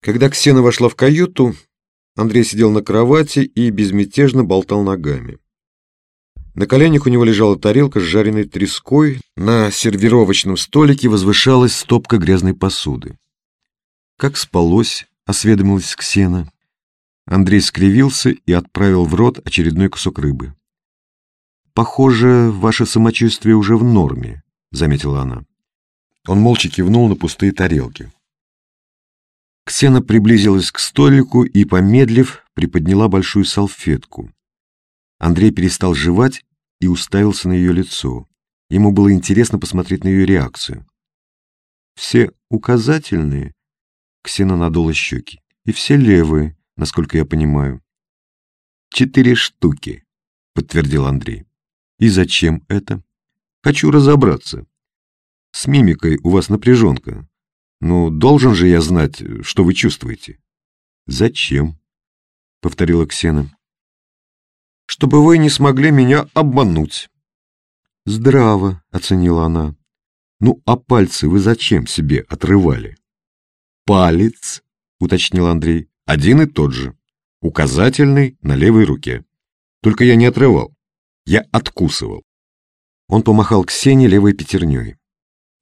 Когда Ксена вошла в каюту, Андрей сидел на кровати и безмятежно болтал ногами. На коленях у него лежала тарелка с жареной треской, на сервировочном столике возвышалась стопка грязной посуды. «Как спалось?» — осведомилась Ксена. Андрей скривился и отправил в рот очередной кусок рыбы. «Похоже, ваше самочувствие уже в норме», — заметила она. Он молча кивнул на пустые тарелки. Ксена приблизилась к столику и, помедлив, приподняла большую салфетку. Андрей перестал жевать и уставился на ее лицо. Ему было интересно посмотреть на ее реакцию. «Все указательные?» Ксена надула щеки. «И все левые, насколько я понимаю». «Четыре штуки», — подтвердил Андрей. «И зачем это?» «Хочу разобраться. С мимикой у вас напряженка. Ну, должен же я знать, что вы чувствуете. Зачем? Повторила Ксена. Чтобы вы не смогли меня обмануть. Здраво, оценила она. Ну, а пальцы вы зачем себе отрывали? Палец, уточнил Андрей, один и тот же. Указательный на левой руке. Только я не отрывал. Я откусывал. Он помахал Ксении левой пятерней.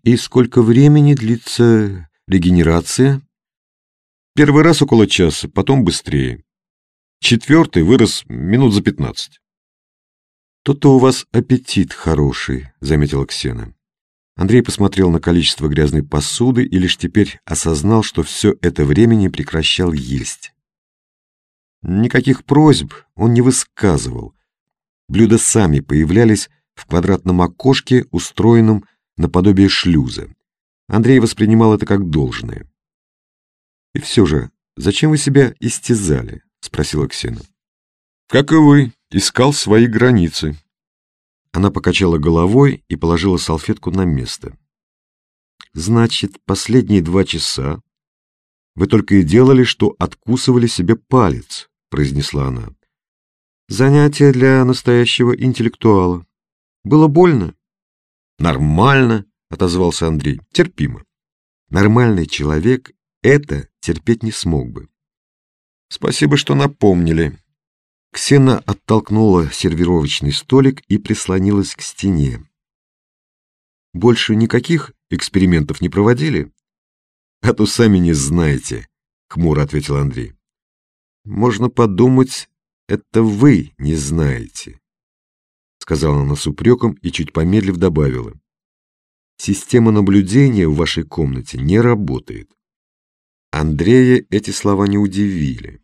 И сколько времени длится регенерация? Первый раз около часа, потом быстрее. Четвертый вырос минут за пятнадцать. «То-то у вас аппетит хороший», — заметила Ксена. Андрей посмотрел на количество грязной посуды и лишь теперь осознал, что все это время не прекращал есть. Никаких просьб он не высказывал. Блюда сами появлялись в квадратном окошке, устроенном наподобие шлюза. Андрей воспринимал это как должное. «И все же, зачем вы себя истязали?» — спросила Ксена. «Как и вы, искал свои границы». Она покачала головой и положила салфетку на место. «Значит, последние два часа вы только и делали, что откусывали себе палец», — произнесла она. «Занятие для настоящего интеллектуала. Было больно?» «Нормально», — отозвался Андрей, — «терпимо». Нормальный человек это терпеть не смог бы. «Спасибо, что напомнили». Ксена оттолкнула сервировочный столик и прислонилась к стене. «Больше никаких экспериментов не проводили?» «А то сами не знаете», — хмуро ответил Андрей. «Можно подумать, это вы не знаете» сказала она с упреком и чуть помедлив добавила. Система наблюдения в вашей комнате не работает. Андрея эти слова не удивили.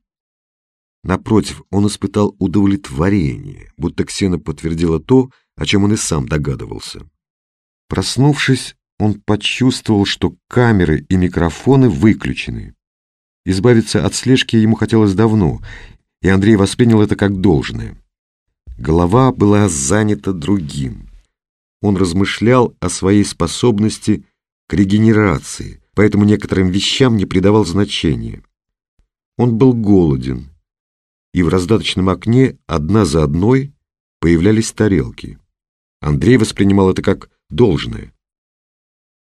Напротив, он испытал удовлетворение, будто Ксена подтвердила то, о чем он и сам догадывался. Проснувшись, он почувствовал, что камеры и микрофоны выключены. Избавиться от слежки ему хотелось давно, и Андрей воспринял это как должное. Голова была занята другим. Он размышлял о своей способности к регенерации, поэтому некоторым вещам не придавал значения. Он был голоден, и в раздаточном окне одна за одной появлялись тарелки. Андрей воспринимал это как должное.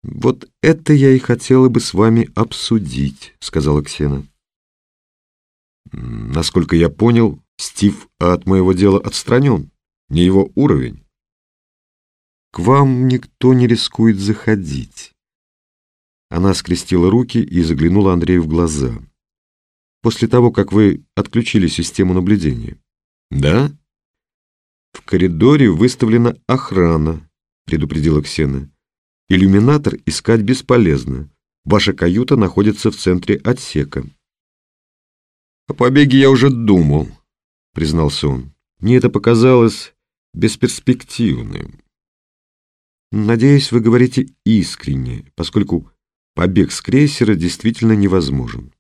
«Вот это я и хотела бы с вами обсудить», — сказала Ксена. «Насколько я понял, Стив от моего дела отстранен, не его уровень. К вам никто не рискует заходить. Она скрестила руки и заглянула Андрею в глаза. После того, как вы отключили систему наблюдения. Да? В коридоре выставлена охрана, предупредила Ксена. Иллюминатор искать бесполезно. Ваша каюта находится в центре отсека. О побеге я уже думал, признался он. Мне это показалось бесперспективным. Надеюсь, вы говорите искренне, поскольку побег с крейсера действительно невозможен.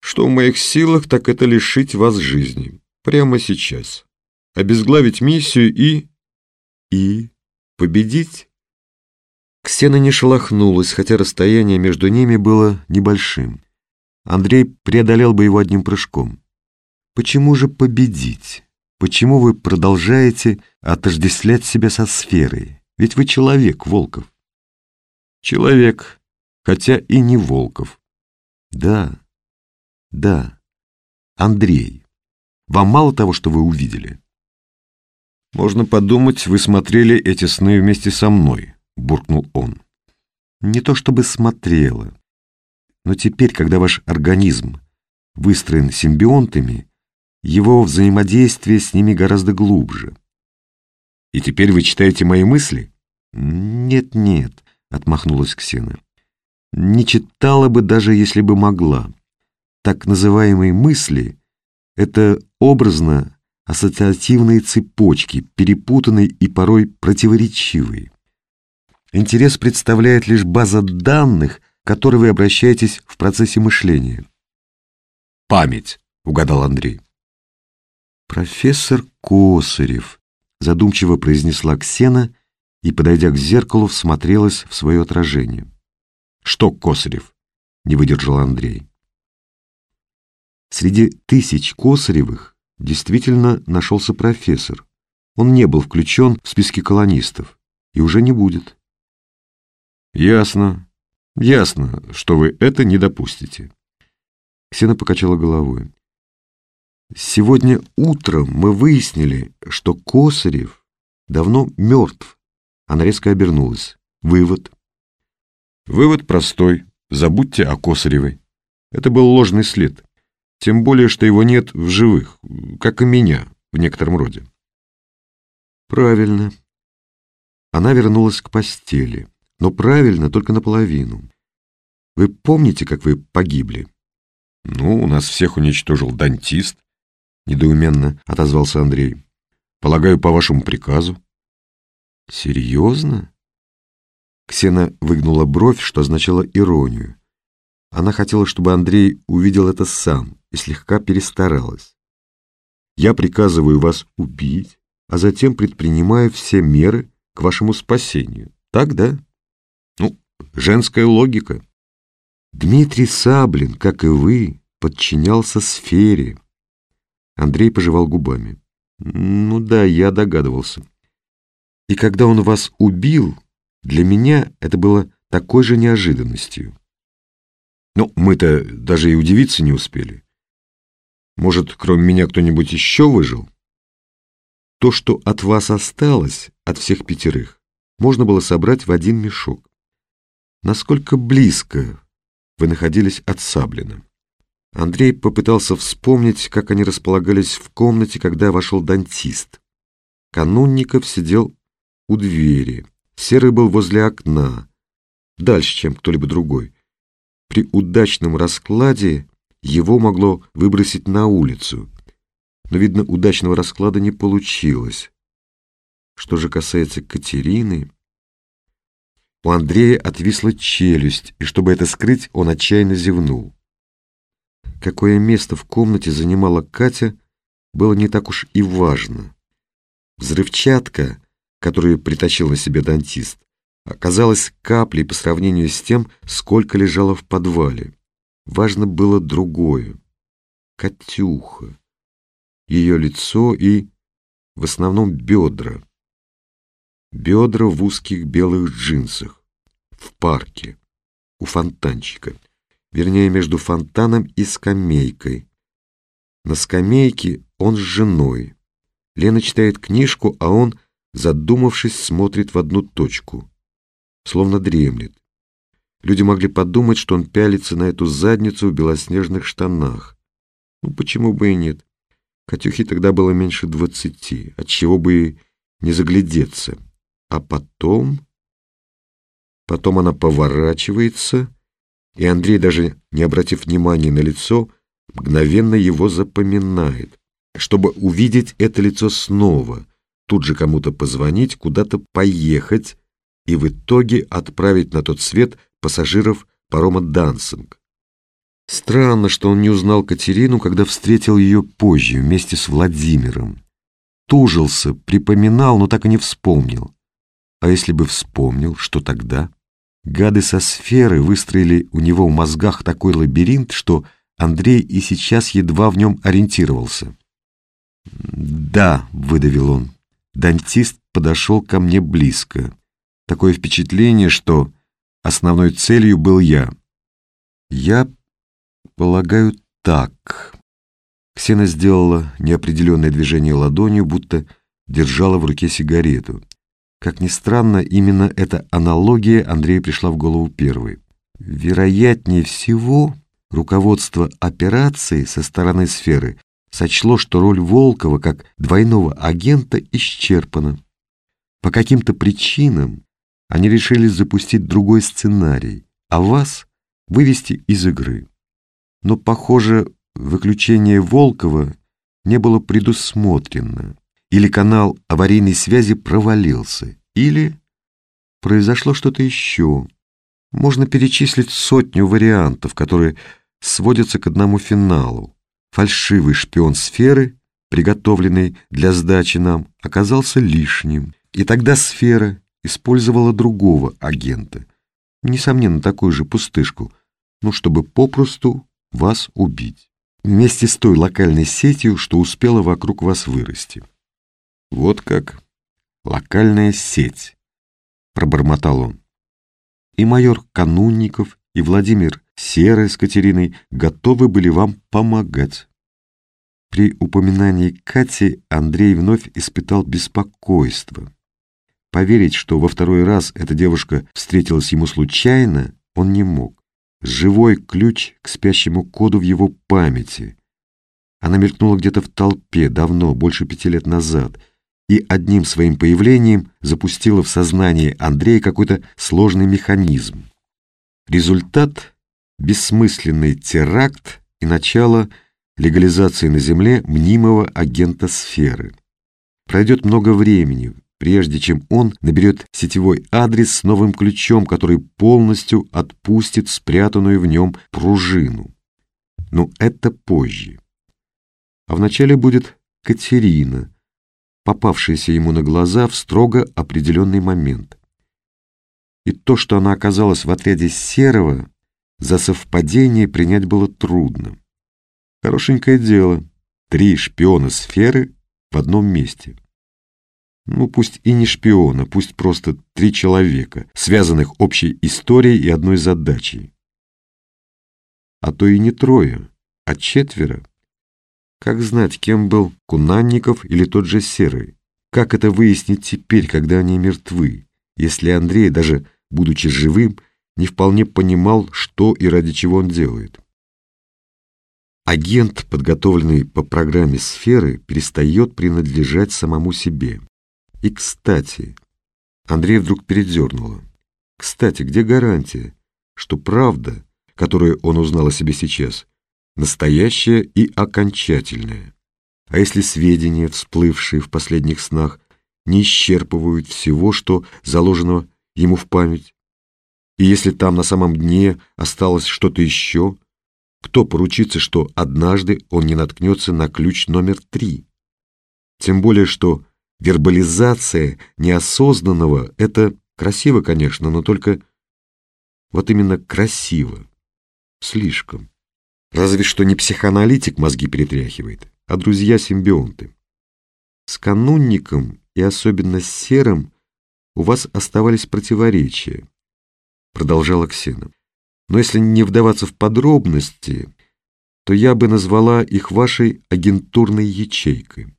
Что в моих силах, так это лишить вас жизни. Прямо сейчас. Обезглавить миссию и... И... победить? Ксена не шелохнулась, хотя расстояние между ними было небольшим. Андрей преодолел бы его одним прыжком. Почему же победить? Почему вы продолжаете отождествлять себя со сферой? Ведь вы человек, Волков. Человек, хотя и не Волков. Да, да, Андрей, вам мало того, что вы увидели? Можно подумать, вы смотрели эти сны вместе со мной, буркнул он. Не то чтобы смотрела, но теперь, когда ваш организм выстроен симбионтами, его взаимодействие с ними гораздо глубже. И теперь вы читаете мои мысли? Нет-нет, отмахнулась Ксена. Не читала бы, даже если бы могла. Так называемые мысли — это образно ассоциативные цепочки, перепутанные и порой противоречивые. Интерес представляет лишь база данных, к которой вы обращаетесь в процессе мышления. «Память», — угадал Андрей. «Профессор Косарев», — задумчиво произнесла Ксена и, подойдя к зеркалу, всмотрелась в свое отражение. «Что Косарев?» — не выдержал Андрей. Среди тысяч Косаревых действительно нашелся профессор. Он не был включен в списки колонистов и уже не будет. «Ясно, ясно, что вы это не допустите». Ксена покачала головой. Сегодня утром мы выяснили, что Косарев давно мертв. Она резко обернулась. Вывод. Вывод простой. Забудьте о Косаревой. Это был ложный след. Тем более, что его нет в живых, как и меня, в некотором роде. Правильно. Она вернулась к постели. Но правильно только наполовину. Вы помните, как вы погибли? Ну, у нас всех уничтожил дантист, недоуменно отозвался Андрей. Полагаю, по вашему приказу. Серьезно? Ксена выгнула бровь, что означало иронию. Она хотела, чтобы Андрей увидел это сам и слегка перестаралась. «Я приказываю вас убить, а затем предпринимаю все меры к вашему спасению. Так, да?» «Ну, женская логика». Дмитрий Саблин, как и вы, подчинялся сфере. Андрей пожевал губами. Ну да, я догадывался. И когда он вас убил, для меня это было такой же неожиданностью. Ну, мы-то даже и удивиться не успели. Может, кроме меня кто-нибудь еще выжил? То, что от вас осталось, от всех пятерых, можно было собрать в один мешок. Насколько близко вы находились от Саблина. Андрей попытался вспомнить, как они располагались в комнате, когда вошел дантист. Канунников сидел у двери, Серый был возле окна, дальше, чем кто-либо другой. При удачном раскладе его могло выбросить на улицу, но, видно, удачного расклада не получилось. Что же касается Катерины... У Андрея отвисла челюсть, и чтобы это скрыть, он отчаянно зевнул. Какое место в комнате занимала Катя, было не так уж и важно. Взрывчатка, которую притащил на себе дантист, оказалась каплей по сравнению с тем, сколько лежало в подвале. Важно было другое. Катюха. Ее лицо и, в основном, бедра. Бедра в узких белых джинсах. В парке. У фонтанчика. Вернее, между фонтаном и скамейкой. На скамейке он с женой. Лена читает книжку, а он, задумавшись, смотрит в одну точку. Словно дремлет. Люди могли подумать, что он пялится на эту задницу в белоснежных штанах. Ну, почему бы и нет? Катюхе тогда было меньше двадцати, отчего бы и не заглядеться. А потом... Потом она поворачивается, и Андрей, даже не обратив внимания на лицо, мгновенно его запоминает. Чтобы увидеть это лицо снова, тут же кому-то позвонить, куда-то поехать и в итоге отправить на тот свет пассажиров парома «Дансинг». Странно, что он не узнал Катерину, когда встретил ее позже, вместе с Владимиром. Тужился, припоминал, но так и не вспомнил. А если бы вспомнил, что тогда? Гады со сферы выстроили у него в мозгах такой лабиринт, что Андрей и сейчас едва в нем ориентировался. «Да», — выдавил он, — дантист подошел ко мне близко. Такое впечатление, что Основной целью был я. Я Полагаю, так. Ксена сделала неопределенное движение ладонью, будто держала в руке сигарету. Как ни странно, именно эта аналогия Андрею пришла в голову первой. Вероятнее всего, руководство операции со стороны сферы сочло, что роль Волкова как двойного агента исчерпана. По каким-то причинам они решили запустить другой сценарий, а вас вывести из игры. Но, похоже, выключение Волкова не было предусмотрено, или канал аварийной связи провалился, или произошло что-то еще. Можно перечислить сотню вариантов, которые сводятся к одному финалу. Фальшивый шпион сферы, приготовленный для сдачи нам, оказался лишним, и тогда сфера использовала другого агента, несомненно, такую же пустышку, ну, чтобы попросту вас убить, вместе с той локальной сетью, что успела вокруг вас вырасти. Вот как локальная сеть, пробормотал он. И майор Канунников, и Владимир Серый с Катериной готовы были вам помогать. При упоминании Кати Андрей вновь испытал беспокойство. Поверить, что во второй раз эта девушка встретилась ему случайно, он не мог. Живой ключ к спящему коду в его памяти. Она мелькнула где-то в толпе давно, больше пяти лет назад, и одним своим появлением запустила в сознание Андрея какой-то сложный механизм. Результат — бессмысленный теракт и начало легализации на Земле мнимого агента сферы. Пройдет много времени, прежде чем он наберет сетевой адрес с новым ключом, который полностью отпустит спрятанную в нем пружину. Но это позже. А вначале будет Катерина, попавшаяся ему на глаза в строго определенный момент. И то, что она оказалась в отряде Серого, за совпадение принять было трудно. Хорошенькое дело. Три шпиона сферы в одном месте. Ну, пусть и не шпиона, пусть просто три человека, связанных общей историей и одной задачей. А то и не трое, а четверо. Как знать, кем был Кунанников или тот же Серый? Как это выяснить теперь, когда они мертвы, если Андрей, даже будучи живым, не вполне понимал, что и ради чего он делает? Агент, подготовленный по программе сферы, перестает принадлежать самому себе. И, кстати, Андрей вдруг передернуло. Кстати, где гарантия, что правда, которую он узнал о себе сейчас, настоящая и окончательная? А если сведения, всплывшие в последних снах, не исчерпывают всего, что заложено ему в память? И если там на самом дне осталось что-то еще, кто поручится, что однажды он не наткнется на ключ номер три? Тем более, что Вербализация неосознанного — это красиво, конечно, но только вот именно красиво. Слишком. Разве что не психоаналитик мозги перетряхивает, а друзья-симбионты. С канунником и особенно с серым у вас оставались противоречия, продолжала Ксена. Но если не вдаваться в подробности, то я бы назвала их вашей агентурной ячейкой.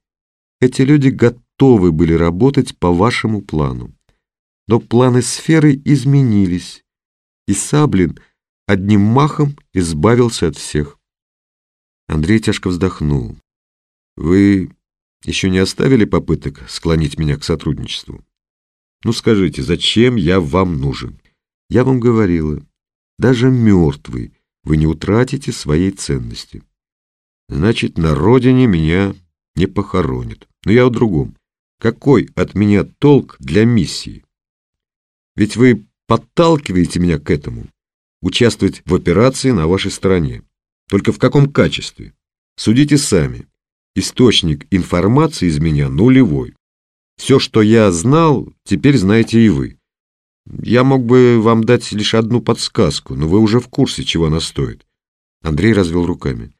Эти люди готовы были работать по вашему плану. Но планы сферы изменились, и Саблин одним махом избавился от всех. Андрей тяжко вздохнул. «Вы еще не оставили попыток склонить меня к сотрудничеству? Ну скажите, зачем я вам нужен? Я вам говорила, даже мертвый вы не утратите своей ценности. Значит, на родине меня не похоронят. Но я о другом. Какой от меня толк для миссии? Ведь вы подталкиваете меня к этому, участвовать в операции на вашей стороне. Только в каком качестве? Судите сами. Источник информации из меня нулевой. Все, что я знал, теперь знаете и вы. Я мог бы вам дать лишь одну подсказку, но вы уже в курсе, чего она стоит. Андрей развел руками.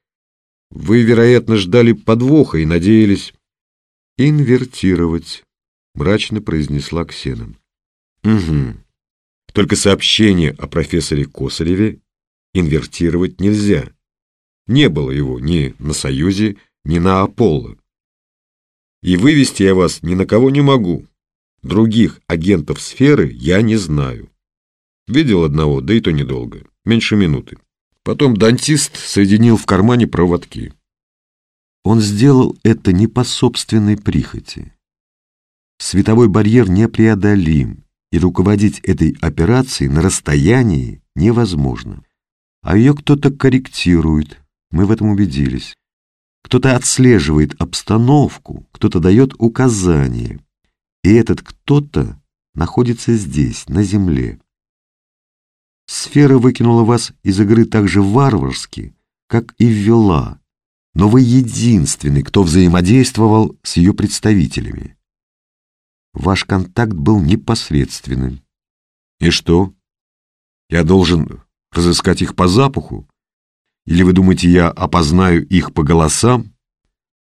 Вы, вероятно, ждали подвоха и надеялись... «Инвертировать», — мрачно произнесла Ксена. «Угу. Только сообщение о профессоре Косареве инвертировать нельзя. Не было его ни на Союзе, ни на Аполло. И вывести я вас ни на кого не могу. Других агентов сферы я не знаю. Видел одного, да и то недолго, меньше минуты. Потом дантист соединил в кармане проводки. Он сделал это не по собственной прихоти. Световой барьер непреодолим, и руководить этой операцией на расстоянии невозможно. А ее кто-то корректирует, мы в этом убедились. Кто-то отслеживает обстановку, кто-то дает указания. И этот кто-то находится здесь, на Земле. Сфера выкинула вас из игры так же варварски, как и ввела, но вы единственный, кто взаимодействовал с ее представителями. Ваш контакт был непосредственным. И что? Я должен разыскать их по запаху? Или вы думаете, я опознаю их по голосам?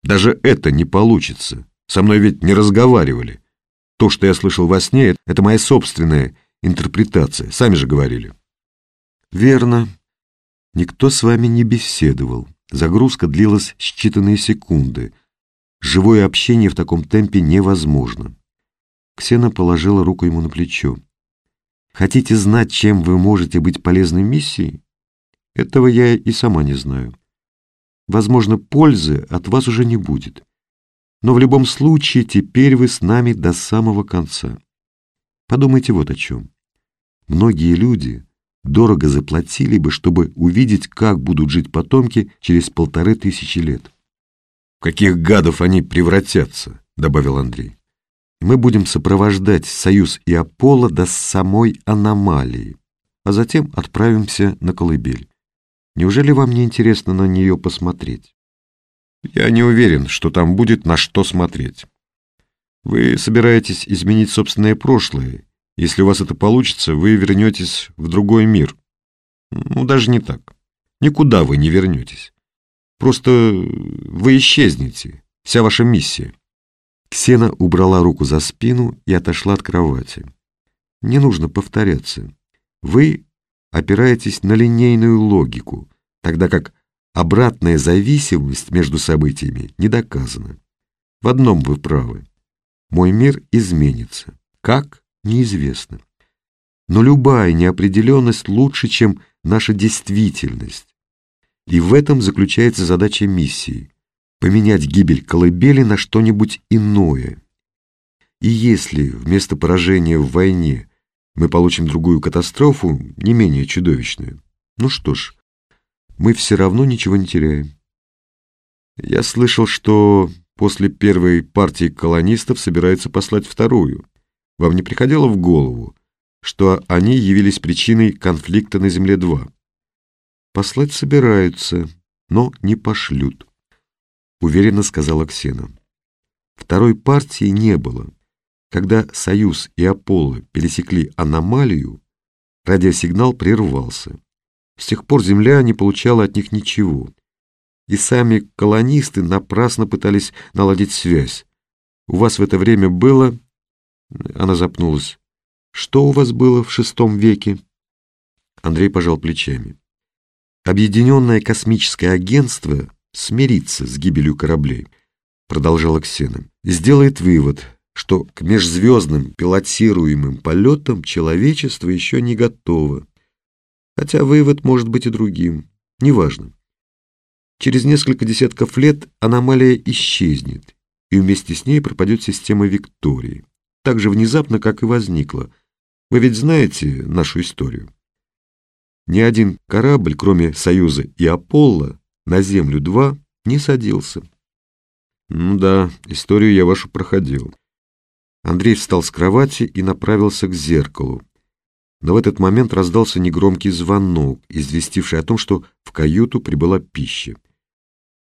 Даже это не получится. Со мной ведь не разговаривали. То, что я слышал во сне, это моя собственная интерпретация. Сами же говорили. Верно. Никто с вами не беседовал. Загрузка длилась считанные секунды. Живое общение в таком темпе невозможно. Ксена положила руку ему на плечо. «Хотите знать, чем вы можете быть полезной миссии? Этого я и сама не знаю. Возможно, пользы от вас уже не будет. Но в любом случае теперь вы с нами до самого конца. Подумайте вот о чем. Многие люди дорого заплатили бы, чтобы увидеть, как будут жить потомки через полторы тысячи лет. «В каких гадов они превратятся?» — добавил Андрей. Мы будем сопровождать Союз и Аполло до самой аномалии, а затем отправимся на колыбель. Неужели вам не интересно на нее посмотреть? Я не уверен, что там будет на что смотреть. Вы собираетесь изменить собственное прошлое. Если у вас это получится, вы вернетесь в другой мир. Ну, даже не так. Никуда вы не вернетесь. Просто вы исчезнете. Вся ваша миссия. Ксена убрала руку за спину и отошла от кровати. Не нужно повторяться. Вы опираетесь на линейную логику, тогда как обратная зависимость между событиями не доказана. В одном вы правы. Мой мир изменится. Как? Неизвестно. Но любая неопределенность лучше, чем наша действительность. И в этом заключается задача миссии поменять гибель колыбели на что-нибудь иное. И если вместо поражения в войне мы получим другую катастрофу, не менее чудовищную, ну что ж, мы все равно ничего не теряем. Я слышал, что после первой партии колонистов собираются послать вторую. Вам не приходило в голову, что они явились причиной конфликта на Земле-2? Послать собираются, но не пошлют уверенно сказала Ксена. Второй партии не было. Когда Союз и Аполло пересекли аномалию, радиосигнал прервался. С тех пор Земля не получала от них ничего. И сами колонисты напрасно пытались наладить связь. У вас в это время было... Она запнулась. Что у вас было в шестом веке? Андрей пожал плечами. Объединенное космическое агентство смириться с гибелью кораблей, продолжала Ксена, сделает вывод, что к межзвездным пилотируемым полетам человечество еще не готово. Хотя вывод может быть и другим, неважно. Через несколько десятков лет аномалия исчезнет, и вместе с ней пропадет система Виктории, так же внезапно, как и возникла. Вы ведь знаете нашу историю? Ни один корабль, кроме Союза и Аполло, на Землю-2 не садился. Ну да, историю я вашу проходил. Андрей встал с кровати и направился к зеркалу. Но в этот момент раздался негромкий звонок, известивший о том, что в каюту прибыла пища.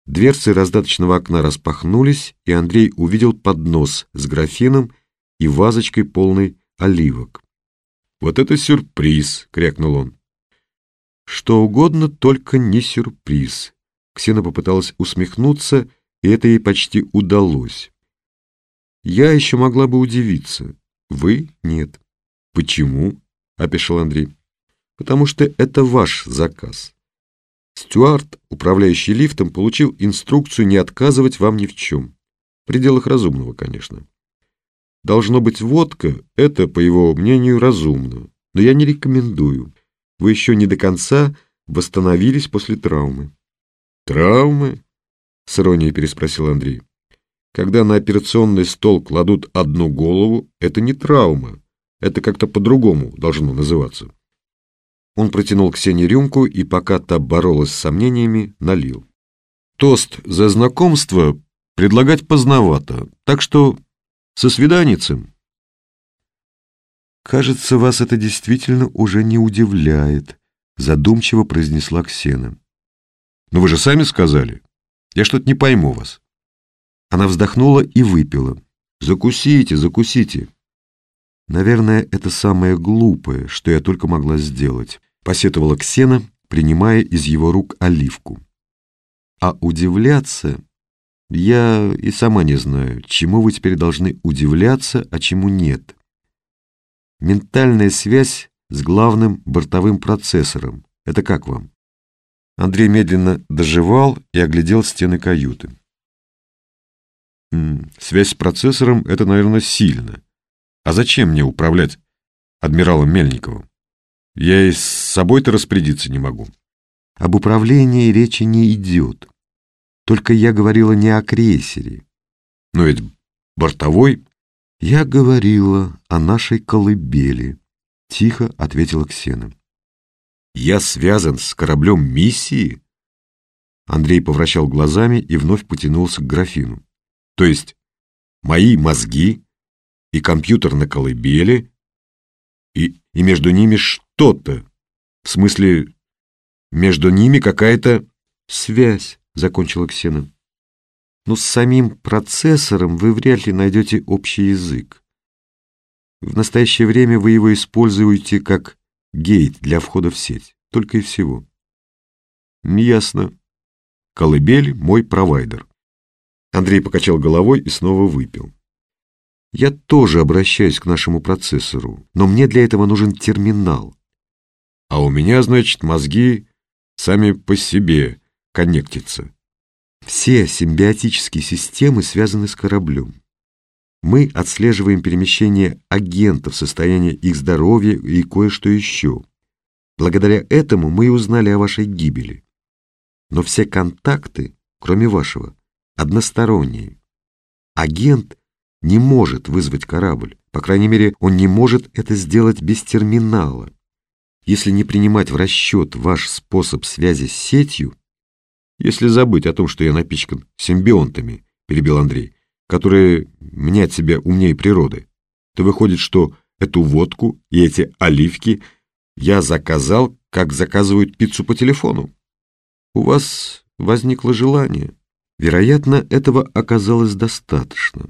Дверцы раздаточного окна распахнулись, и Андрей увидел поднос с графином и вазочкой полной оливок. «Вот это сюрприз!» — крякнул он. «Что угодно, только не сюрприз», Ксена попыталась усмехнуться, и это ей почти удалось. «Я еще могла бы удивиться. Вы — нет». «Почему?» — опешил Андрей. «Потому что это ваш заказ. Стюарт, управляющий лифтом, получил инструкцию не отказывать вам ни в чем. В пределах разумного, конечно. Должно быть, водка — это, по его мнению, разумно. Но я не рекомендую. Вы еще не до конца восстановились после травмы. Травмы? С иронией переспросил Андрей. Когда на операционный стол кладут одну голову, это не травма. Это как-то по-другому должно называться. Он протянул Ксении рюмку и, пока та боролась с сомнениями, налил. Тост за знакомство предлагать поздновато, так что со свиданицем. «Кажется, вас это действительно уже не удивляет», — задумчиво произнесла Ксена. «Но вы же сами сказали. Я что-то не пойму вас». Она вздохнула и выпила. «Закусите, закусите». «Наверное, это самое глупое, что я только могла сделать», — посетовала Ксена, принимая из его рук оливку. «А удивляться...» Я и сама не знаю, чему вы теперь должны удивляться, а чему нет. Ментальная связь с главным бортовым процессором. Это как вам? Андрей медленно доживал и оглядел стены каюты. Связь с процессором — это, наверное, сильно. А зачем мне управлять адмиралом Мельниковым? Я и с собой-то распорядиться не могу. Об управлении речи не идет. Только я говорила не о крейсере. Но ведь бортовой... Я говорила о нашей колыбели, тихо ответила Ксена. Я связан с кораблем миссии? Андрей повращал глазами и вновь потянулся к графину. То есть мои мозги и компьютер на колыбели, и, и между ними что-то. В смысле, между ними какая-то связь. — закончила Ксена. «Но «Ну, с самим процессором вы вряд ли найдете общий язык. В настоящее время вы его используете как гейт для входа в сеть, только и всего». «Ясно. Колыбель — мой провайдер». Андрей покачал головой и снова выпил. «Я тоже обращаюсь к нашему процессору, но мне для этого нужен терминал». «А у меня, значит, мозги сами по себе коннектится. Все симбиотические системы связаны с кораблем. Мы отслеживаем перемещение агентов, состояние их здоровья и кое-что еще. Благодаря этому мы и узнали о вашей гибели. Но все контакты, кроме вашего, односторонние. Агент не может вызвать корабль, по крайней мере, он не может это сделать без терминала. Если не принимать в расчет ваш способ связи с сетью, если забыть о том, что я напичкан симбионтами, перебил Андрей, которые мнят себя умнее природы, то выходит, что эту водку и эти оливки я заказал, как заказывают пиццу по телефону. У вас возникло желание. Вероятно, этого оказалось достаточно.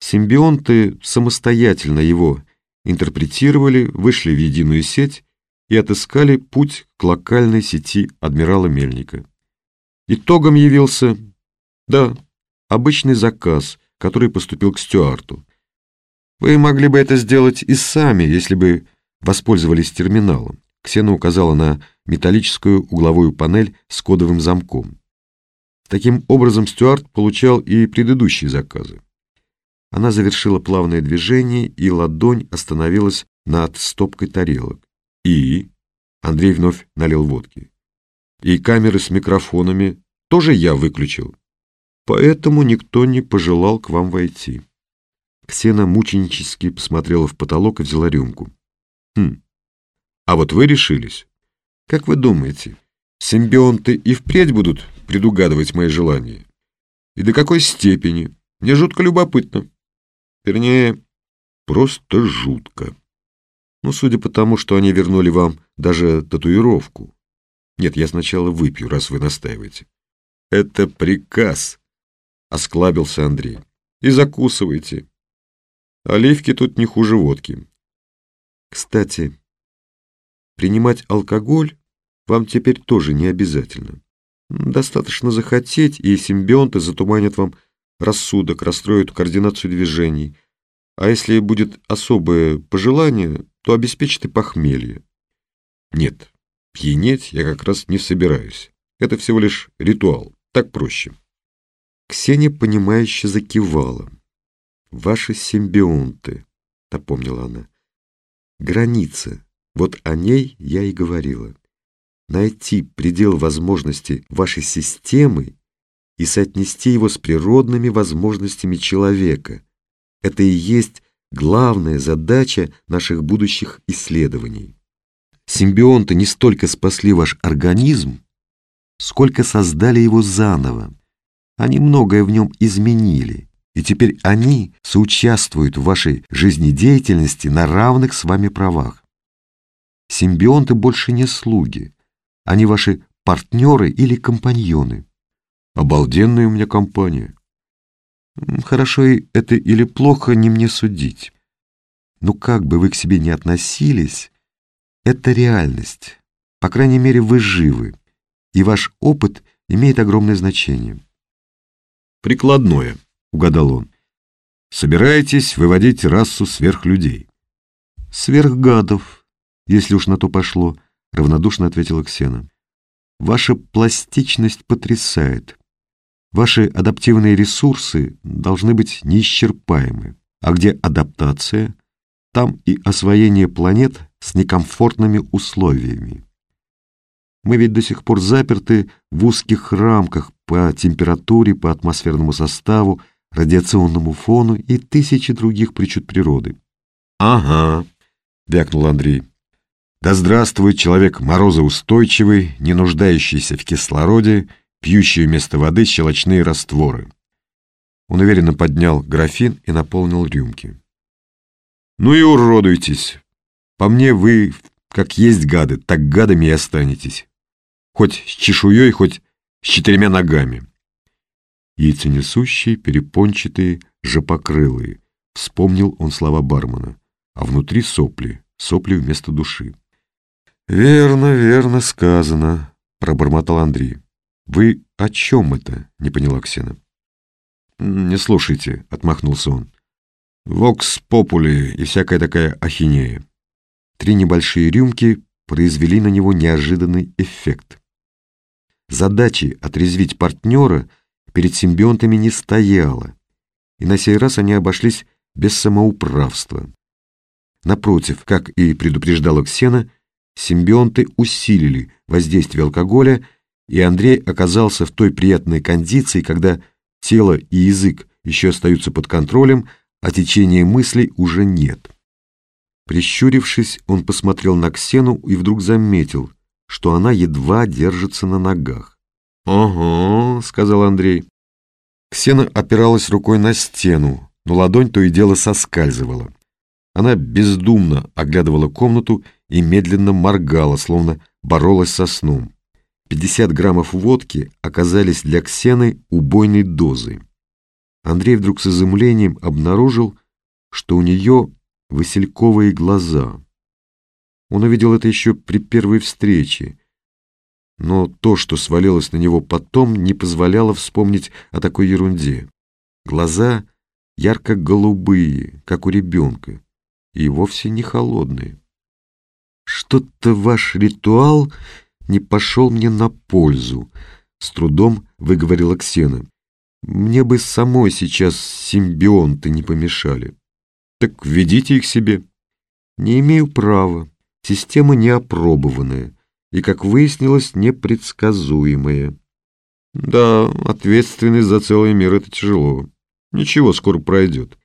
Симбионты самостоятельно его интерпретировали, вышли в единую сеть и отыскали путь к локальной сети адмирала Мельника. Итогом явился, да, обычный заказ, который поступил к Стюарту. Вы могли бы это сделать и сами, если бы воспользовались терминалом. Ксена указала на металлическую угловую панель с кодовым замком. Таким образом, Стюарт получал и предыдущие заказы. Она завершила плавное движение, и ладонь остановилась над стопкой тарелок. И Андрей вновь налил водки. И камеры с микрофонами тоже я выключил. Поэтому никто не пожелал к вам войти. Ксена мученически посмотрела в потолок и взяла рюмку. Хм. А вот вы решились. Как вы думаете, симбионты и впредь будут предугадывать мои желания? И до какой степени? Мне жутко любопытно. Вернее, просто жутко. Ну, судя по тому, что они вернули вам даже татуировку. Нет, я сначала выпью, раз вы настаиваете. Это приказ, осклабился Андрей. И закусывайте. Оливки тут не хуже водки. Кстати, принимать алкоголь вам теперь тоже не обязательно. Достаточно захотеть, и симбионты затуманят вам рассудок, расстроят координацию движений. А если будет особое пожелание, то обеспечит и похмелье. Нет, пьянеть я как раз не собираюсь. Это всего лишь ритуал, так проще. Ксения, понимающе закивала. «Ваши симбионты», — напомнила она. «Граница. Вот о ней я и говорила. Найти предел возможностей вашей системы и соотнести его с природными возможностями человека. Это и есть главная задача наших будущих исследований. Симбионты не столько спасли ваш организм, сколько создали его заново. Они многое в нем изменили, и теперь они соучаствуют в вашей жизнедеятельности на равных с вами правах. Симбионты больше не слуги, они ваши партнеры или компаньоны. Обалденная у меня компания. Хорошо это или плохо, не мне судить. Но как бы вы к себе не относились, это реальность. По крайней мере, вы живы, и ваш опыт имеет огромное значение. Прикладное, угадал он. Собираетесь выводить расу сверхлюдей? Сверхгадов, если уж на то пошло, равнодушно ответила Ксена. Ваша пластичность потрясает. Ваши адаптивные ресурсы должны быть неисчерпаемы. А где адаптация, там и освоение планет с некомфортными условиями. Мы ведь до сих пор заперты в узких рамках по температуре, по атмосферному составу, радиационному фону и тысячи других причуд природы. «Ага», — вякнул Андрей. «Да здравствует человек морозоустойчивый, не нуждающийся в кислороде, пьющие вместо воды щелочные растворы. Он уверенно поднял графин и наполнил рюмки. «Ну и уродуйтесь! По мне вы, как есть гады, так гадами и останетесь. Хоть с чешуей, хоть с четырьмя ногами». Яйценесущие, перепончатые, жопокрылые. Вспомнил он слова бармена. А внутри сопли, сопли вместо души. «Верно, верно сказано», — пробормотал Андрей. «Вы о чем это?» — не поняла Ксена. «Не слушайте», — отмахнулся он. «Вокс попули и всякая такая ахинея». Три небольшие рюмки произвели на него неожиданный эффект. Задачи отрезвить партнера перед симбионтами не стояло, и на сей раз они обошлись без самоуправства. Напротив, как и предупреждала Ксена, симбионты усилили воздействие алкоголя и Андрей оказался в той приятной кондиции, когда тело и язык еще остаются под контролем, а течения мыслей уже нет. Прищурившись, он посмотрел на Ксену и вдруг заметил, что она едва держится на ногах. «Ага», — сказал Андрей. Ксена опиралась рукой на стену, но ладонь то и дело соскальзывала. Она бездумно оглядывала комнату и медленно моргала, словно боролась со сном. 50 граммов водки оказались для Ксены убойной дозой. Андрей вдруг с изумлением обнаружил, что у нее васильковые глаза. Он увидел это еще при первой встрече, но то, что свалилось на него потом, не позволяло вспомнить о такой ерунде. Глаза ярко-голубые, как у ребенка, и вовсе не холодные. «Что-то ваш ритуал не пошел мне на пользу, с трудом выговорила Ксена. Мне бы самой сейчас симбионты не помешали. Так введите их себе. Не имею права. Система неопробованная и, как выяснилось, непредсказуемая. Да, ответственность за целый мир — это тяжело. Ничего, скоро пройдет.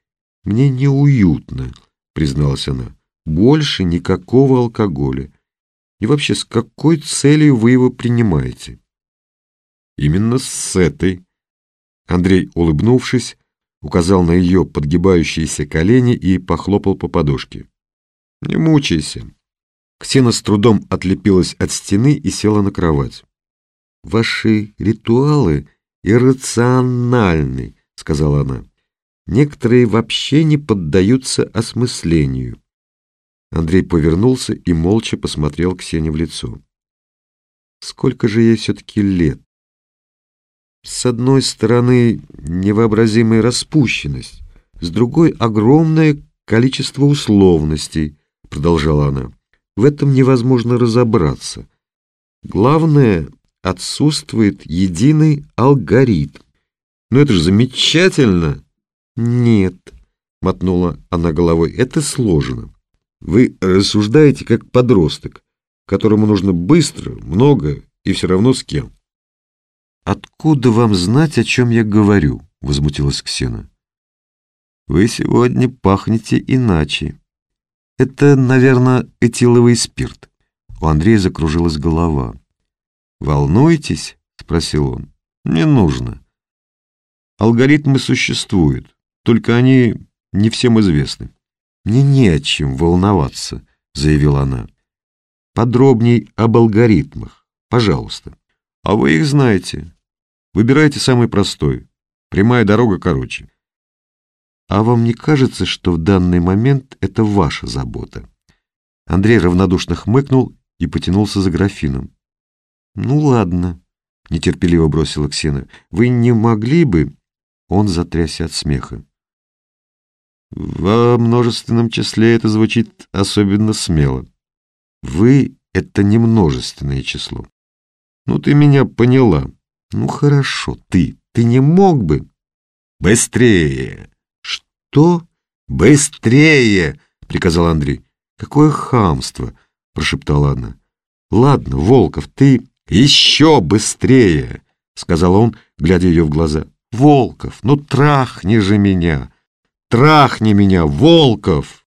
Мне неуютно, призналась она. Больше никакого алкоголя. И вообще, с какой целью вы его принимаете? Именно с этой. Андрей, улыбнувшись, указал на ее подгибающиеся колени и похлопал по подушке. Не мучайся. Ксена с трудом отлепилась от стены и села на кровать. «Ваши ритуалы иррациональны», — сказала она. «Некоторые вообще не поддаются осмыслению. Андрей повернулся и молча посмотрел Ксении в лицо. Сколько же ей все-таки лет? С одной стороны, невообразимая распущенность, с другой — огромное количество условностей, продолжала она. В этом невозможно разобраться. Главное, отсутствует единый алгоритм. Ну это же замечательно. Нет, мотнула она головой, это сложно. Вы рассуждаете как подросток, которому нужно быстро, много и все равно с кем. «Откуда вам знать, о чем я говорю?» — возмутилась Ксена. «Вы сегодня пахнете иначе. Это, наверное, этиловый спирт». У Андрея закружилась голова. «Волнуетесь?» — спросил он. «Не нужно. Алгоритмы существуют, только они не всем известны». «Мне не о чем волноваться», — заявила она. «Подробней об алгоритмах, пожалуйста. А вы их знаете. Выбирайте самый простой. Прямая дорога короче. А вам не кажется, что в данный момент это ваша забота? Андрей равнодушно хмыкнул и потянулся за графином. Ну ладно, нетерпеливо бросила Ксена. Вы не могли бы... Он затрясся от смеха. Во множественном числе это звучит особенно смело. Вы — это не множественное число. Ну, ты меня поняла. Ну, хорошо, ты. Ты не мог бы... Быстрее! Что? Быстрее! Приказал Андрей. Какое хамство! Прошептала она. Ладно, Волков, ты еще быстрее! Сказал он, глядя ее в глаза. Волков, ну трахни же меня! Трахни меня, Волков!